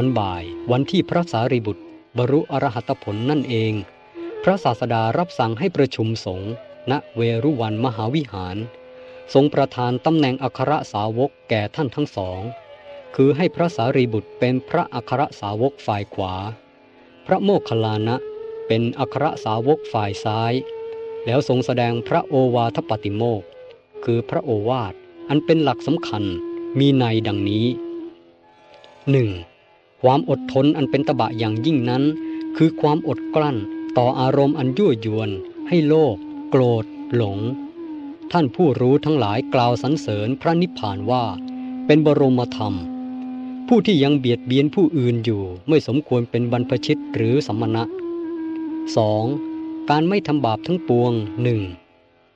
อนบ่ายวันที่พระสารีบุตร บรุอรหัตผลนั่นเอง พระศาสดารับสั่งให้ประชุมสงฆ์ณเวรุวันมหาวิหาร ทรงประทานตำแหน่งอัครสาวกแก่ท่านทั้งสอง คือให้พระสารีบุตรเป็นพระอัครสาวกฝ่ายขวา พระโมคคัลลานะเป็นอัครสาวกฝ่ายซ้าย แล้วทรงแสดงพระโอวาทปฏิโมกคือพระโอวาทอันเป็นหลักสำคัญมีในดังนี้ 1. ความอดทนอันเป็นตบะอย่างยิ่งนั้น คือความอดกลั้นต่ออารมณ์อันยั่วยวน ให้โลภโกรธ หลง ท่านผู้รู้ทั้งหลายกล่าวสรรเสริญพระนิพพานว่า เป็นบรมธรรม ผู้ที่ยังเบียดเบียนผู้อื่นอยู่ไม่สมควรเป็นบรรพชิตหรือสมมณะ 2. การไม่ทำบาปทั้งปวงหนึ่ง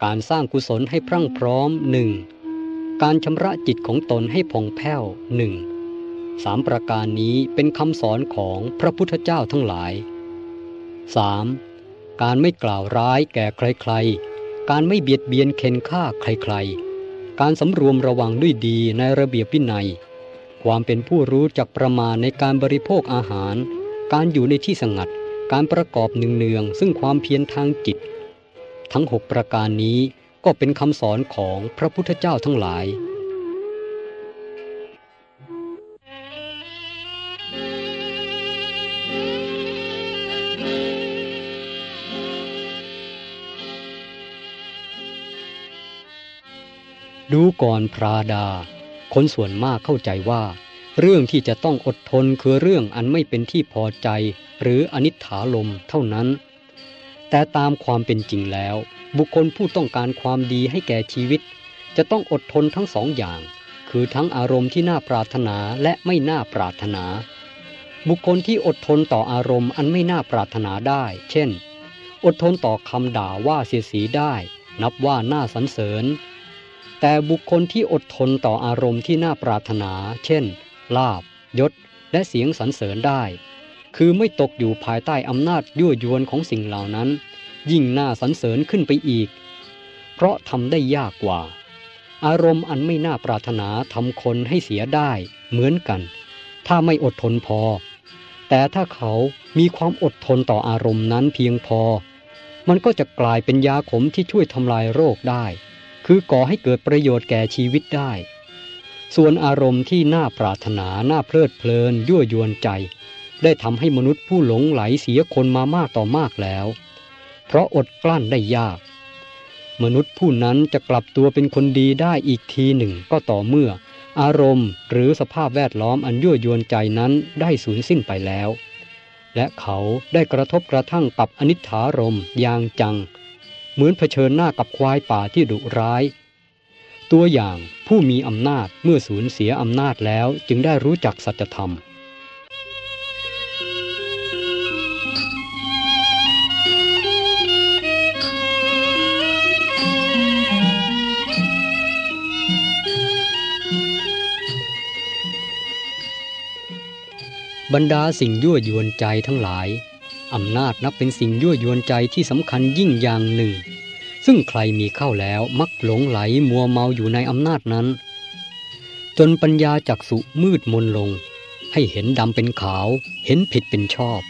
การสร้างกุศลให้พรั่งพร้อมหนึ่งการชำระจิตของตนให้ผ่องแผ้วหนึ่ง สามประการนี้เป็นคำสอนของพระพุทธเจ้าทั้งหลาย 3. การไม่กล่าวร้ายแก่ใครๆ การไม่เบียดเบียนเข็นฆ่าใครๆ การสำรวมระวังด้วยดีในระเบียบวินัย ความเป็นผู้รู้จักประมาณในการบริโภคอาหาร การอยู่ในที่สงัด การประกอบเนืองๆซึ่งความเพียรทางจิต ทั้งหกประการนี้ก็เป็นคำสอนของพระพุทธเจ้าทั้งหลาย ดูก่อนพราดา คนส่วนมากเข้าใจว่า เรื่องที่จะต้องอดทนคือเรื่องอันไม่เป็นที่พอใจ หรืออนิถาลมเท่านั้น แต่ตามความเป็นจริงแล้ว บุคคลผู้ต้องการความดีให้แก่ชีวิต จะต้องอดทนทั้งสองอย่าง คือทั้งอารมณ์ที่น่าปรารถนาและไม่น่าปรารถนา บุคคลที่อดทนต่ออารมณ์อันไม่น่าปรารถนาได้ เช่น อดทนต่อคำด่าว่าเสียสีได้ นับว่าน่าสรรเสริญ แต่บุคคลที่อดทนต่ออารมณ์ที่น่าปรารถนา เช่น ลาบยศ และเสียงสรรเสริญได้ คือไม่ตกอยู่ภายใต้อำนาจยั่วยวนของสิ่งเหล่านั้น ยิ่งน่าสรรเสริญขึ้นไปอีก เพราะทำได้ยากกว่า อารมณ์อันไม่น่าปรารถนาทำคนให้เสียได้เหมือนกัน ถ้าไม่อดทนพอ แต่ถ้าเขามีความอดทนต่ออารมณ์นั้นเพียงพอ มันก็จะกลายเป็นยาขมที่ช่วยทำลายโรคได้ คือก่อให้เกิดประโยชน์แก่ชีวิตได้ ส่วนอารมณ์ที่น่าปรารถนาน่าเพลิดเพลินยั่วยวนใจ ได้ทำให้มนุษย์ผู้หลงไหลเสียคนมามากต่อมากแล้ว เพราะอดกลั้นได้ยาก มนุษย์ผู้นั้นจะกลับตัวเป็นคนดีได้อีกทีหนึ่งก็ต่อเมื่อ อารมณ์หรือสภาพแวดล้อมอันยั่วยวนใจนั้นได้สูญสิ้นไปแล้ว และเขาได้กระทบกระทั่งกับอนิถารมอย่างจัง เหมือนเผชิญหน้ากับควายป่าที่ดุร้าย ตัวอย่างผู้มีอำนาจเมื่อสูญเสียอำนาจแล้วจึงได้รู้จักสัจธรรมบรรดาสิ่งยั่วยวนใจทั้งหลาย อำนาจนับเป็นสิ่งยั่วยวนใจที่สำคัญยิ่งอย่างหนึ่ง ซึ่งใครมีเข้าแล้วมักหลงไหลมัวเมาอยู่ในอำนาจนั้น จนปัญญาจักสุมืดมนลง ให้เห็นดำเป็นขาว เห็นผิดเป็นชอบ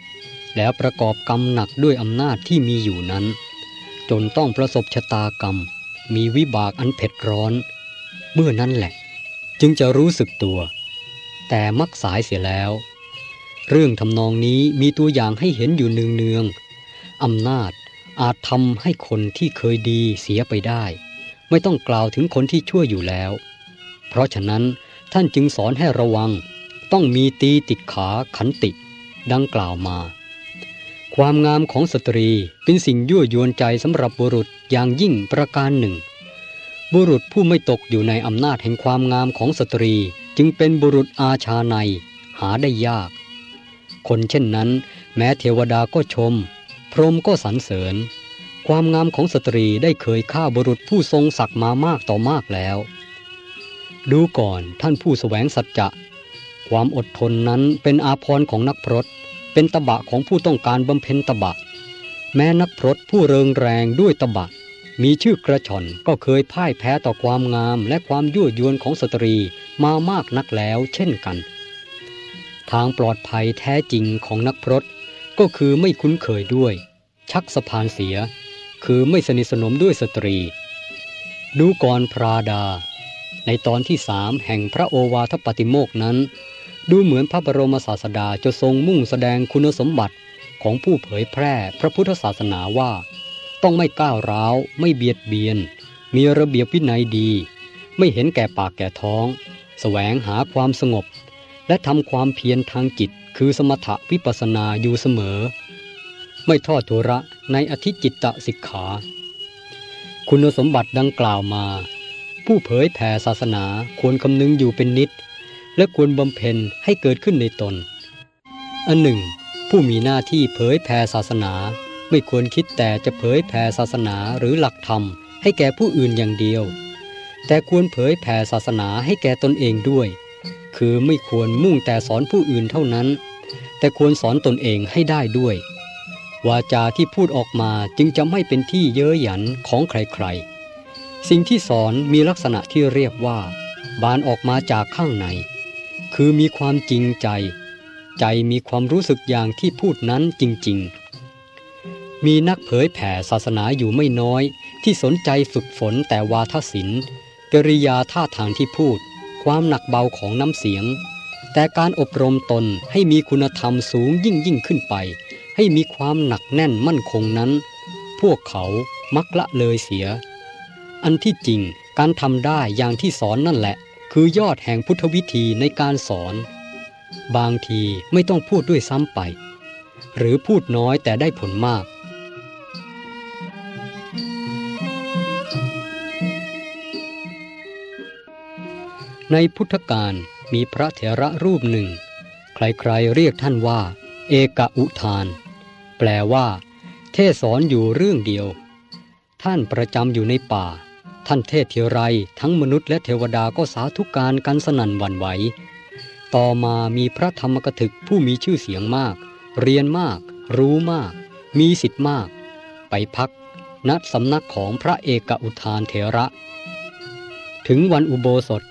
แล้วประกอบกรรมหนักด้วยอำนาจที่มีอยู่นั้น จนต้องประสบชะตากรรม มีวิบากอันเผ็ดร้อน เมื่อนั้นแหละ จึงจะรู้สึกตัว แต่มักสายเสียแล้ว เรื่องทำนองนี้มีตัวอย่างให้เห็นอยู่เนืองๆอำนาจอาจทำให้คนที่เคยดีเสียไปได้ ไม่ต้องกล่าวถึงคนที่ชั่วอยู่แล้ว เพราะฉะนั้นท่านจึงสอนให้ระวัง ต้องมีตีติดขาขันติ ดังกล่าวมา ความงามของสตรีเป็นสิ่งยั่วยวนใจสำหรับบุรุษอย่างยิ่งประการหนึ่ง บุรุษผู้ไม่ตกอยู่ในอำนาจแห่งความงามของสตรี จึงเป็นบุรุษอาชาในหาได้ยาก คนเช่นนั้น แม้เทวดาก็ชม พรหมก็สรรเสริญ ความงามของสตรีได้เคยฆ่าบุรุษผู้ทรงศักดิ์มามากต่อมากแล้ว ดูก่อนท่านผู้สแสวงสัจจะ ความอดทนนั้นเป็นอาภรณ์ของนักพรตเป็นตบะของผู้ต้องการบำเพ็ญตบะ แม้นักพรตผู้เรืองแรงด้วยตบะ มีชื่อกระฉ่อนก็เคยพ่ายแพ้ต่อความงามและความยั่วยวนของสตรีมามากนักแล้วเช่นกัน ทางปลอดภัยแท้จริงของนักพรตก็คือไม่คุ้นเคยด้วย ชักสะพานเสีย คือไม่สนิทสนมด้วยสตรี ดูก่อนภราดา ในตอนที่สามแห่งพระโอวาทปาฏิโมกข์นั้น ดูเหมือนพระบรมศาสดาจะทรงมุ่งแสดงคุณสมบัติของผู้เผยแพร่พระพุทธศาสนาว่า ต้องไม่ก้าวร้าว ไม่เบียดเบียน มีระเบียบวินัยดี ไม่เห็นแก่ปากแก่ท้อง แสวงหาความสงบ และทำความเพียรทางจิตคือสมถะวิปัสนาอยู่เสมอ ไม่ทอดทุระในอธิจิตตสิกขา คุณสมบัติดังกล่าวมา ผู้เผยแผ่ศาสนาควรคำนึงอยู่เป็นนิด และควรบำเพ็ญให้เกิดขึ้นในตน อันหนึ่ง ผู้มีหน้าที่เผยแผ่ศาสนา ไม่ควรคิดแต่จะเผยแผ่ศาสนาหรือหลักธรรม ให้แก่ผู้อื่นอย่างเดียว แต่ควรเผยแผ่ศาสนาให้แก่ตนเองด้วย คือไม่ควรมุ่งแต่สอนผู้อื่นเท่านั้น แต่ควรสอนตนเองให้ได้ด้วย วาจาที่พูดออกมาจึงจะไม่เป็นที่เย้ยหยันของใครๆ สิ่งที่สอนมีลักษณะที่เรียกว่า บานออกมาจากข้างใน คือมีความจริงใจ ใจมีความรู้สึกอย่างที่พูดนั้นจริงๆ มีนักเผยแผ่ศาสนาอยู่ไม่น้อยที่สนใจฝึกฝนแต่วาทศิลป์กริยาท่าทางที่พูด ความหนักเบาของน้ำเสียง แต่การอบรมตนให้มีคุณธรรมสูงยิ่งยิ่งขึ้นไป ให้มีความหนักแน่นมั่นคงนั้น พวกเขามักละเลยเสีย อันที่จริงการทำได้อย่างที่สอนนั่นแหละ คือยอดแห่งพุทธวิธีในการสอน บางทีไม่ต้องพูดด้วยซ้ำไป หรือพูดน้อยแต่ได้ผลมาก ในพุทธกาลมีพระเถระรูปหนึ่ง ใครๆเรียกท่านว่า เอกอุทาน แปลว่า เทศสอนอยู่เรื่องเดียว ท่านประจำอยู่ในป่า ท่านเทศเทีไรทั้งมนุษย์และเทวดาก็สาธุการกันสนั่นวันไหว ต่อมามีพระธรรมกถึกผู้มีชื่อเสียงมาก เรียนมาก รู้มาก มีสิทธิ์มาก ไปพักณสำนักของพระเอกอุทานเถระ ถึงวันอุโบสถ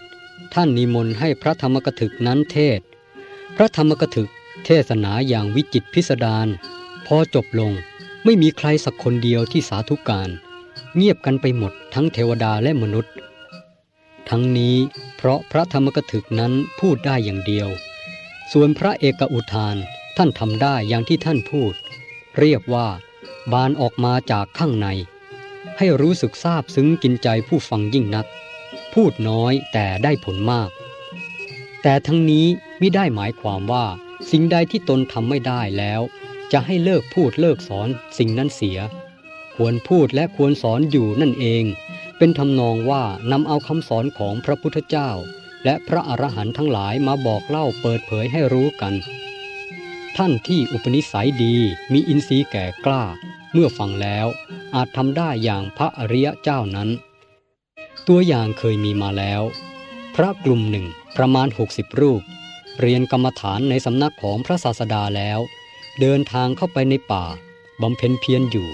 ท่านนิมนต์ให้พระธรรมกถึกนั้นเทศ พระธรรมกถึกเทศนาอย่างวิจิตพิสดารพอจบลงไม่มีใครสักคนเดียวที่สาธุการ เงียบกันไปหมดทั้งเทวดาและมนุษย์ ทั้งนี้เพราะพระธรรมกถึกนั้นพูดได้อย่างเดียว ส่วนพระเอกอุทานท่านทำได้อย่างที่ท่านพูด เรียกว่า บานออกมาจากข้างใน ให้รู้สึกซาบซึ้งกินใจผู้ฟังยิ่งนัก พูดน้อยแต่ได้ผลมาก แต่ทั้งนี้ไม่ได้หมายความว่าสิ่งใดที่ตนทำไม่ได้แล้ว จะให้เลิกพูดเลิกสอนสิ่งนั้นเสีย ควรพูดและควรสอนอยู่นั่นเอง เป็นทำนองว่านำเอาคำสอนของพระพุทธเจ้า และพระอรหันต์ทั้งหลายมาบอกเล่าเปิดเผยให้รู้กัน ท่านที่อุปนิสัยดีมีอินทรีย์แก่กล้า เมื่อฟังแล้วอาจทำได้อย่างพระอริยเจ้านั้น ตัวอย่างเคยมีมาแล้ว พระกลุ่มหนึ่งประมาณ 60 รูป เรียนกรรมฐานในสำนักของพระศาสดาแล้ว เดินทางเข้าไปในป่าบำเพ็ญเพียรอยู่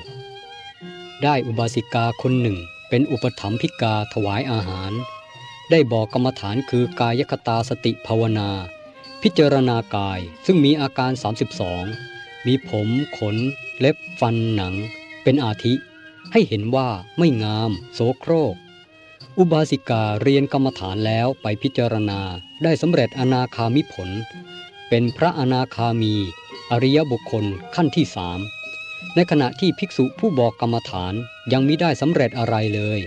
ได้อุบาสิกาคนหนึ่งเป็นอุปถัมภิกาถวายอาหาร ได้บอกกรรมฐานคือกายคตาสติภาวนา พิจารณากายซึ่งมีอาการ 32 มีผม ขน เล็บฟันหนัง เป็นอาทิ ให้เห็นว่าไม่งาม โสโครก อุบาสิกาเรียนกรรมฐานแล้วไปพิจารณาได้สำเร็จอนาคามิผล เป็นพระอนาคามี อริยบุคคลขั้นที่สามในขณะที่ภิกษุผู้บอกกรรมฐานยังมิได้สำเร็จอะไรเลย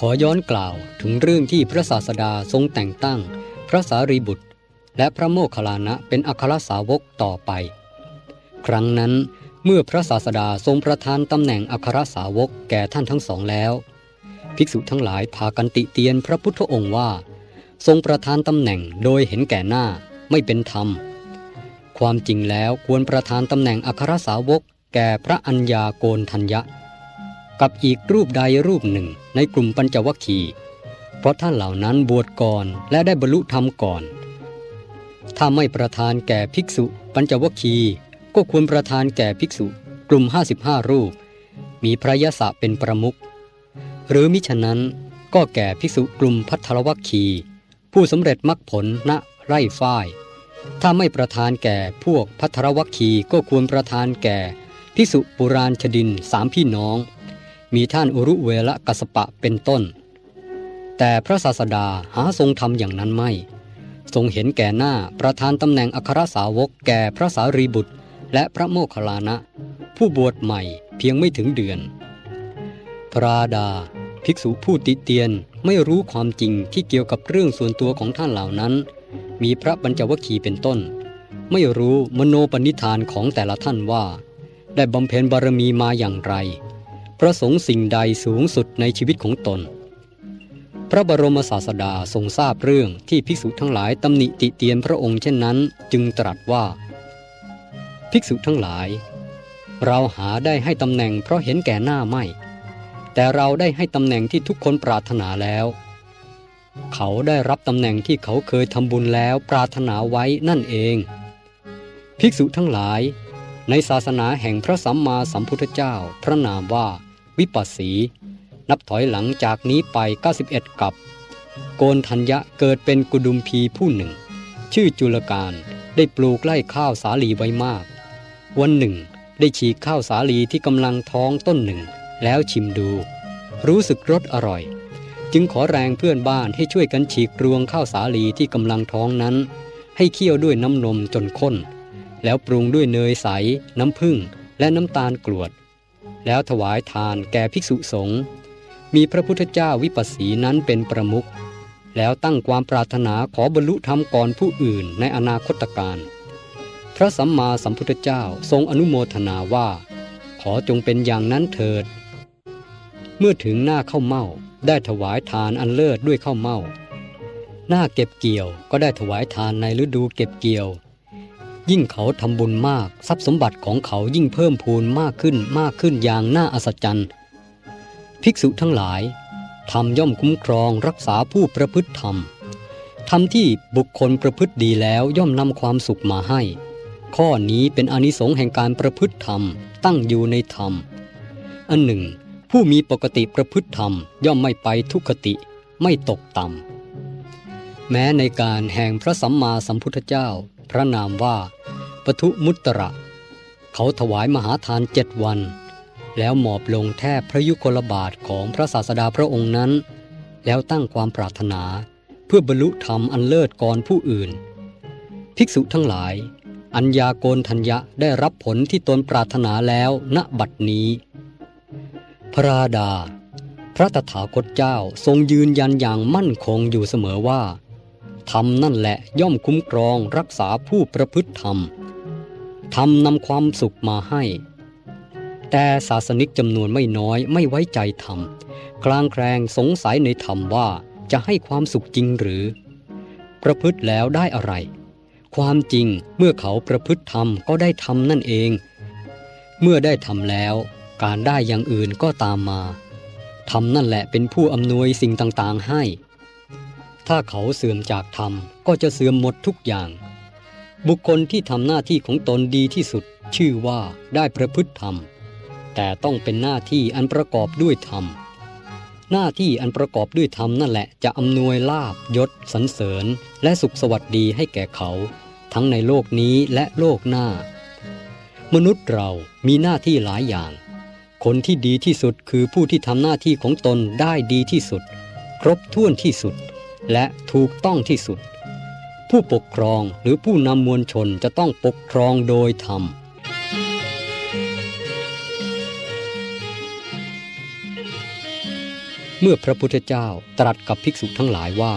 ขอย้อนกล่าวถึงเรื่องที่พระศาสดาทรงแต่งตั้ง พระสารีบุตร และพระโมคคัลลานะเป็นอัครสาวกต่อไป ครั้งนั้นเมื่อพระศาสดาทรงประทานตำแหน่งอัครสาวกแก่ท่านทั้งสองแล้ว ภิกษุทั้งหลายพากันติเตียนพระพุทธองค์ว่า ทรงประทานตำแหน่งโดยเห็นแก่หน้าไม่เป็นธรรม ความจริงแล้วควรประทานตำแหน่งอัครสาวกแก่พระอัญญาโกนทัญญะ กับอีกรูปใดรูปหนึ่งในกลุ่มปัญจวัคคีย์เพราะท่านเหล่านั้นบวชก่อนและได้บรรลุธรรมก่อน ถ้าไม่ประทานแก่ภิกษุ ปัญจวัคคีย์ก็ควรประทานแก่ภิกษุกลุ่ม 55 รูป มีพระยศเป็นประมุขหรือมิฉะนั้นก็แก่ภิกษุกลุ่มพัทรวัคคีผู้สำเร็จมรรคผลณไร่ฝ้าย ถ้าไม่ประทานแก่พวกพัทรวัคคีก็ควรประทานแก่ภิกษุปุราณชดินสามพี่น้อง มีท่านอุรุเวละกัสปะเป็นต้น แต่พระศาสดาหาทรงทำอย่างนั้นไม่ ทรงเห็นแก่หน้าประธานตำแหน่งอัครสาวกแก่พระสารีบุตร และพระโมคคัลลานะ ผู้บวชใหม่เพียงไม่ถึงเดือน พระดา ภิกษุผู้ติเตียนไม่รู้ความจริงที่เกี่ยวกับเรื่องส่วนตัวของท่านเหล่านั้น มีพระบัญจวัคคีย์เป็นต้น ไม่รู้มโนปณิธานของแต่ละท่านว่า ได้บำเพ็ญบารมีมาอย่างไร ประสงค์สิ่งใดสูงสุดในชีวิตของตน พระบรมศาสดาทรงทราบเรื่องที่ภิกษุทั้งหลายตำหนิติเตียนพระองค์เช่นนั้น จึงตรัสว่า ภิกษุทั้งหลาย เราหาได้ให้ตำแหน่งเพราะเห็นแก่หน้าไม่ แต่เราได้ให้ตำแหน่งที่ทุกคนปรารถนาแล้ว เขาได้รับตำแหน่งที่เขาเคยทำบุญแล้วปรารถนาไว้นั่นเอง ภิกษุทั้งหลายในศาสนาแห่งพระสัมมาสัมพุทธเจ้า พระนามว่า วิปัสสี นับถอยหลังจากนี้ไป 91 กับ โกนทัญญะเกิดเป็นกุดุมพีผู้หนึ่ง ชื่อจุลการได้ปลูกไร่ข้าวสาลีไว้มาก วันหนึ่ง ได้ฉีกข้าวสาลีที่กำลังท้องต้นหนึ่ง แล้วชิมดู รู้สึกรสอร่อย จึงขอแรงเพื่อนบ้านให้ช่วยกันฉีกรวงข้าวสาลีที่กำลังท้องนั้น ให้เคี่ยวด้วยน้ำนมจนข้น แล้วปรุงด้วยเนยใส น้ำผึ้งและน้ำตาลกรวด แล้วถวายทานแก่ภิกษุสงฆ์มีพระพุทธเจ้าวิปัสสีนั้นเป็นประมุขแล้วตั้งความปรารถนาขอบรรลุธรรมก่อนผู้อื่นในอนาคตการพระสัมมาสัมพุทธเจ้าทรงอนุโมทนาว่า ขอจงเป็นอย่างนั้นเถิด เมื่อถึงหน้าเข้าเม่าได้ถวายทานอันเลิศด้วยข้าวเม่าหน้าเก็บเกี่ยวก็ได้ถวายทานในฤดูเก็บเกี่ยว ยิ่งเขาทำบุญมาก ทรัพย์สมบัติของเขายิ่งเพิ่มพูนมากขึ้นมากขึ้นอย่างน่าอัศจรรย์ภิกษุทั้งหลายธรรมย่อมคุ้มครองรักษาผู้ประพฤติธรรมธรรมที่บุคคลประพฤติดีแล้วย่อมนำความสุขมาให้ ข้อนี้เป็นอนิสงส์แห่งการประพฤติธรรมตั้งอยู่ในธรรม อันหนึ่ง ผู้มีปกติประพฤติธรรมย่อมไม่ไปทุกติไม่ตกต่ำ แม้ในการแห่งพระสัมมาสัมพุทธเจ้า พระนามว่าปทุมุตตระ เขาถวายมหาทานเจ็ดวัน แล้วหมอบลงแทบพระยุคลบาทของพระศาสดาพระองค์นั้น แล้วตั้งความปรารถนาเพื่อบรรลุธรรมอันเลิศก่อนผู้อื่น ภิกษุทั้งหลาย อัญญาโกนทัญญะได้รับผลที่ตนปรารถนาแล้วณบัดนี้ พระราดา พระตถาคตเจ้าทรงยืนยันอย่างมั่นคงอยู่เสมอว่า ธรรมนั่นแหละย่อมคุ้มครองรักษาผู้ประพฤติธรรม ธรรมนำความสุขมาให้ แต่ศาสนิกจำนวนไม่น้อยไม่ไว้ใจธรรมกลางแคลงสงสัยในธรรมว่าจะให้ความสุขจริงหรือ ประพฤติแล้วได้อะไร ความจริงเมื่อเขาประพฤติธรรมก็ได้ทำนั่นเอง เมื่อได้ทำแล้ว การได้อย่างอื่นก็ตามมาธรรมนั่นแหละเป็นผู้อำนวยสิ่งต่างๆให้ ถ้าเขาเสื่อมจากธรรมก็จะเสื่อมหมดทุกอย่าง บุคคลที่ทำหน้าที่ของตนดีที่สุด ชื่อว่าได้ประพฤติธรรม แต่ต้องเป็นหน้าที่อันประกอบด้วยธรรม หน้าที่อันประกอบด้วยธรรมนั่นแหละจะอำนวยลาบยศสรรเสริญ และสุขสวัสดีให้แก่เขา ทั้งในโลกนี้และโลกหน้า มนุษย์เรามีหน้าที่หลายอย่าง คนที่ดีที่สุดคือผู้ที่ทำหน้าที่ของตนได้ดีที่สุด ครบถ้วนที่สุด และถูกต้องที่สุด ผู้ปกครองหรือผู้นำมวลชนจะต้องปกครองโดยธรรมเมื่อพระพุทธเจ้าตรัสกับภิกษุทั้งหลายว่า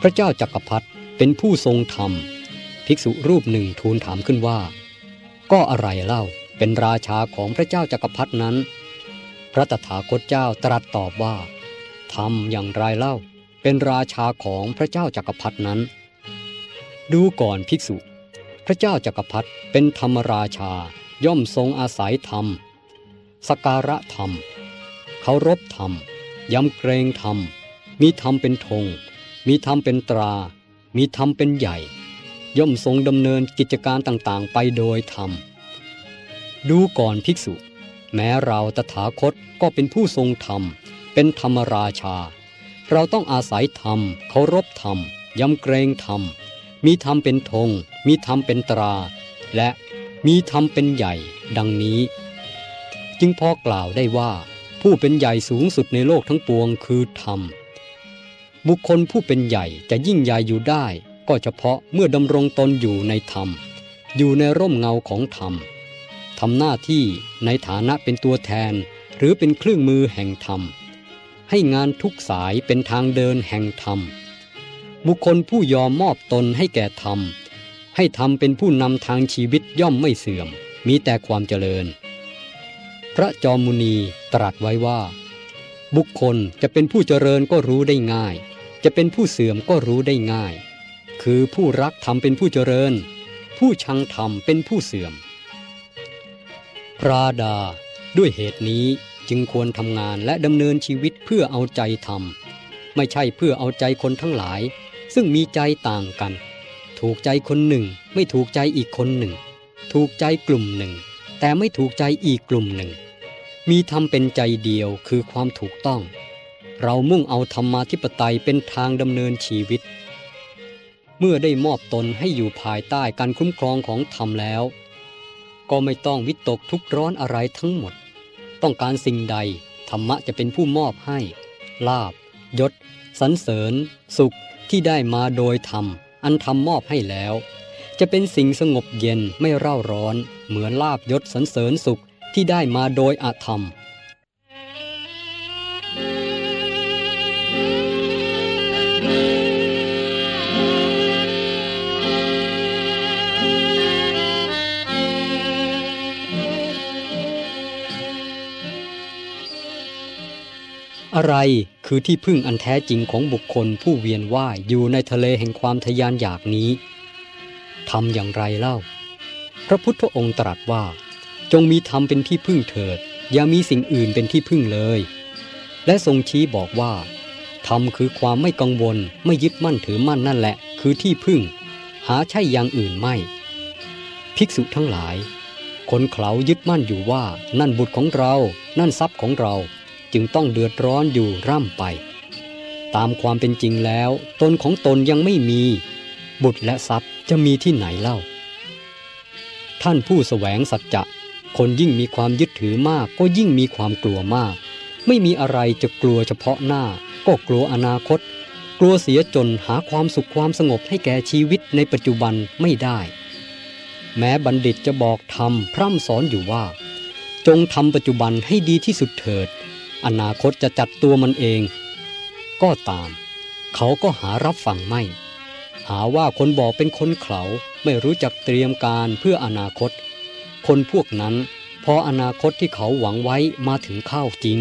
พระเจ้าจักรพรรดิเป็นผู้ทรงธรรม ภิกษุรูปหนึ่งทูลถามขึ้นว่า ก็อะไรเล่าเป็นราชาของพระเจ้าจักรพรรดินั้น พระตถาคตเจ้าตรัสตอบว่าทำอย่างไรเล่า เป็นราชาของพระเจ้าจักรพรรดนั้น ดูก่อนภิกษุ พระเจ้าจักรพรรดิเป็นธรรมราชาย่อมทรงอาศัยธรรม สการะธรรมเคารพธรรมยำเกรงธรรม มีธรรมเป็นธง มีธรรมเป็นตรา มีธรรมเป็นใหญ่ ย่อมทรงดำเนินกิจการต่างๆ ไปโดยธรรม ดูก่อนภิกษุ แม้เราตถาคตก็เป็นผู้ทรงธรรม เป็นธรรมราชา เราต้องอาศัยธรรมเคารพธรรม ยำเกรงธรรม มีธรรมเป็นธง มีธรรมเป็นตรา และมีธรรมเป็นใหญ่ดังนี้ จึงพอกล่าวได้ว่าผู้เป็นใหญ่สูงสุดในโลกทั้งปวงคือธรรม บุคคลผู้เป็นใหญ่จะยิ่งใหญ่อยู่ได้ ก็เฉพาะเมื่อดำรงตนอยู่ในธรรม อยู่ในร่มเงาของธรรมทำหน้าที่ในฐานะเป็นตัวแทน หรือเป็นเครื่องมือแห่งธรรม ให้งานทุกสายเป็นทางเดินแห่งธรรม บุคคลผู้ยอมมอบตนให้แก่ธรรม ให้ธรรมเป็นผู้นำทางชีวิตย่อมไม่เสื่อม มีแต่ความเจริญ พระจอมมุนีตรัสไว้ว่า บุคคลจะเป็นผู้เจริญก็รู้ได้ง่าย จะเป็นผู้เสื่อมก็รู้ได้ง่าย คือผู้รักธรรมเป็นผู้เจริญ ผู้ชังธรรมเป็นผู้เสื่อม พระดาด้วยเหตุนี้ จึงควรทำงานและดำเนินชีวิตเพื่อเอาใจธรรมไม่ใช่เพื่อเอาใจคนทั้งหลาย ซึ่งมีใจต่างกัน ถูกใจคนหนึ่ง ไม่ถูกใจอีกคนหนึ่ง ถูกใจกลุ่มหนึ่ง แต่ไม่ถูกใจอีกกลุ่มหนึ่ง มีธรรมเป็นใจเดียวคือความถูกต้อง เรามุ่งเอาธรรมาธิปไตยเป็นทางดำเนินชีวิต เมื่อได้มอบตนให้อยู่ภายใต้การคุ้มครองของธรรมแล้ว ก็ไม่ต้องวิตกทุกข์ร้อนอะไรทั้งหมด ต้องการสิ่งใด ธรรมะจะเป็นผู้มอบให้ ลาบยศสรรเสริญ สุขที่ได้มาโดยธรรม อันธรรมมอบให้แล้ว จะเป็นสิ่งสงบเย็นไม่เร่าร้อน เหมือนลาบยศสรรเสริญสุขที่ได้มาโดยอาธรรม อะไรคือที่พึ่งอันแท้จริงของบุคคลผู้เวียนว่ายอยู่ในทะเลแห่งความทยานอยากนี้ทำอย่างไรเล่า พระพุทธองค์ตรัสว่า จงมีธรรมเป็นที่พึ่งเถิด อย่ามีสิ่งอื่นเป็นที่พึ่งเลย และทรงชี้บอกว่าธรรมคือความไม่กังวล ไม่ยึดมั่นถือมั่นนั่นแหละ คือที่พึ่ง หาใช่อย่างอื่นไม่ ภิกษุทั้งหลาย คนเขายึดมั่นอยู่ว่า นั่นบุตรของเรา นั่นทรัพย์ของเรา จึงต้องเดือดร้อนอยู่ร่ำไป ตามความเป็นจริงแล้ว ตนของตนยังไม่มี บุตรและทรัพย์จะมีที่ไหนเล่า ท่านผู้สแสวงสัจจะคนยิ่งมีความยึดถือมากก็ยิ่งมีความกลัวมาก ไม่มีอะไรจะกลัวเฉพาะหน้า ก็กลัวอนาคต กลัวเสียจนหาความสุขความสงบให้แก่ชีวิตในปัจจุบันไม่ได้ แม้บัณฑิตจะบอกทำพร่ำสอนอยู่ว่า จงทำปัจจุบันให้ดีที่สุดเถิด อนาคตจะจัดตัวมันเอง ก็ตาม เขาก็หารับฟังไม่ หาว่าคนบอกเป็นคนเขาไม่รู้จักเตรียมการเพื่ออนาคต คนพวกนั้นพออนาคตที่เขาหวังไว้มาถึงข้าวจริง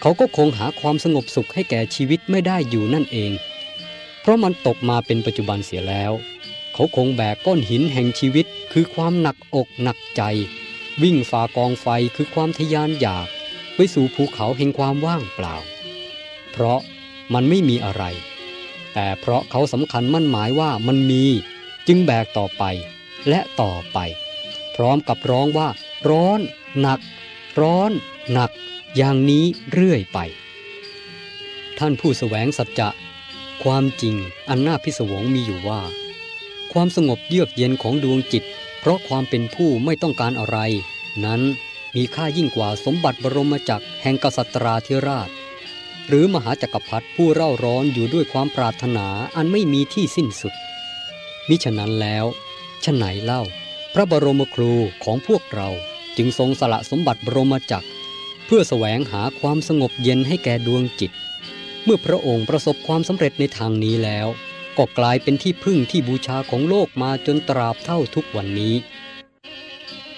เขาก็คงหาความสงบสุขให้แก่ชีวิตไม่ได้อยู่นั่นเอง เพราะมันตกมาเป็นปัจจุบันเสียแล้ว เขาคงแบกก้อนหินแห่งชีวิต คือความหนักอกหนักใจ วิ่งฝ่ากองไฟคือความทยานอยาก ไปสู่ภูเขาแห่งความว่างเปล่า เพราะมันไม่มีอะไร แต่เพราะเขาสำคัญมั่นหมายว่ามันมีจึงแบกต่อไปและต่อไป พร้อมกับร้องว่า ร้อน หนัก ร้อน หนัก อย่างนี้เรื่อยไป ท่านผู้สแสวงสัจจะความจริงอันน่าพิศวงมีอยู่ว่า ความสงบเยือกเย็นของดวงจิต เพราะความเป็นผู้ไม่ต้องการอะไร นั้น มีค่ายิ่งกว่าสมบัติบรมจักรแห่งกษัตราธิราช หรือมหาจักรพรรดิผู้เร่าร้อนอยู่ด้วยความปรารถนาอันไม่มีที่สิ้นสุด มิฉะนั้นแล้วฉะไหนเล่า พระบรมครูของพวกเราจึงทรงสละสมบัติบรมจักร เพื่อแสวงหาความสงบเย็นให้แก่ดวงจิต เมื่อพระองค์ประสบความสำเร็จในทางนี้แล้ว ก็กลายเป็นที่พึ่งที่บูชาของโลกมาจนตราบเท่าทุกวันนี้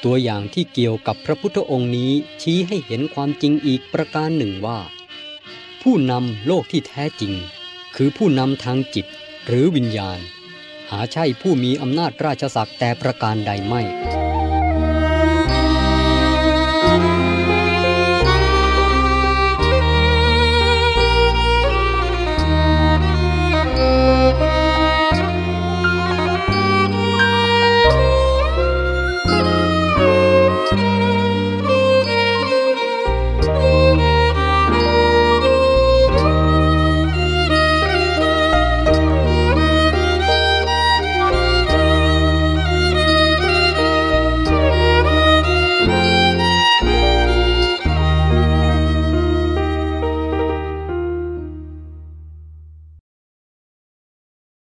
ตัวอย่างที่เกี่ยวกับพระพุทธองค์นี้ชี้ให้เห็นความจริงอีกประการหนึ่งว่า ผู้นำโลกที่แท้จริง คือผู้นำทางจิตหรือวิญญาณ หาใช่ผู้มีอำนาจราชศักดิ์แต่ประการใดไม่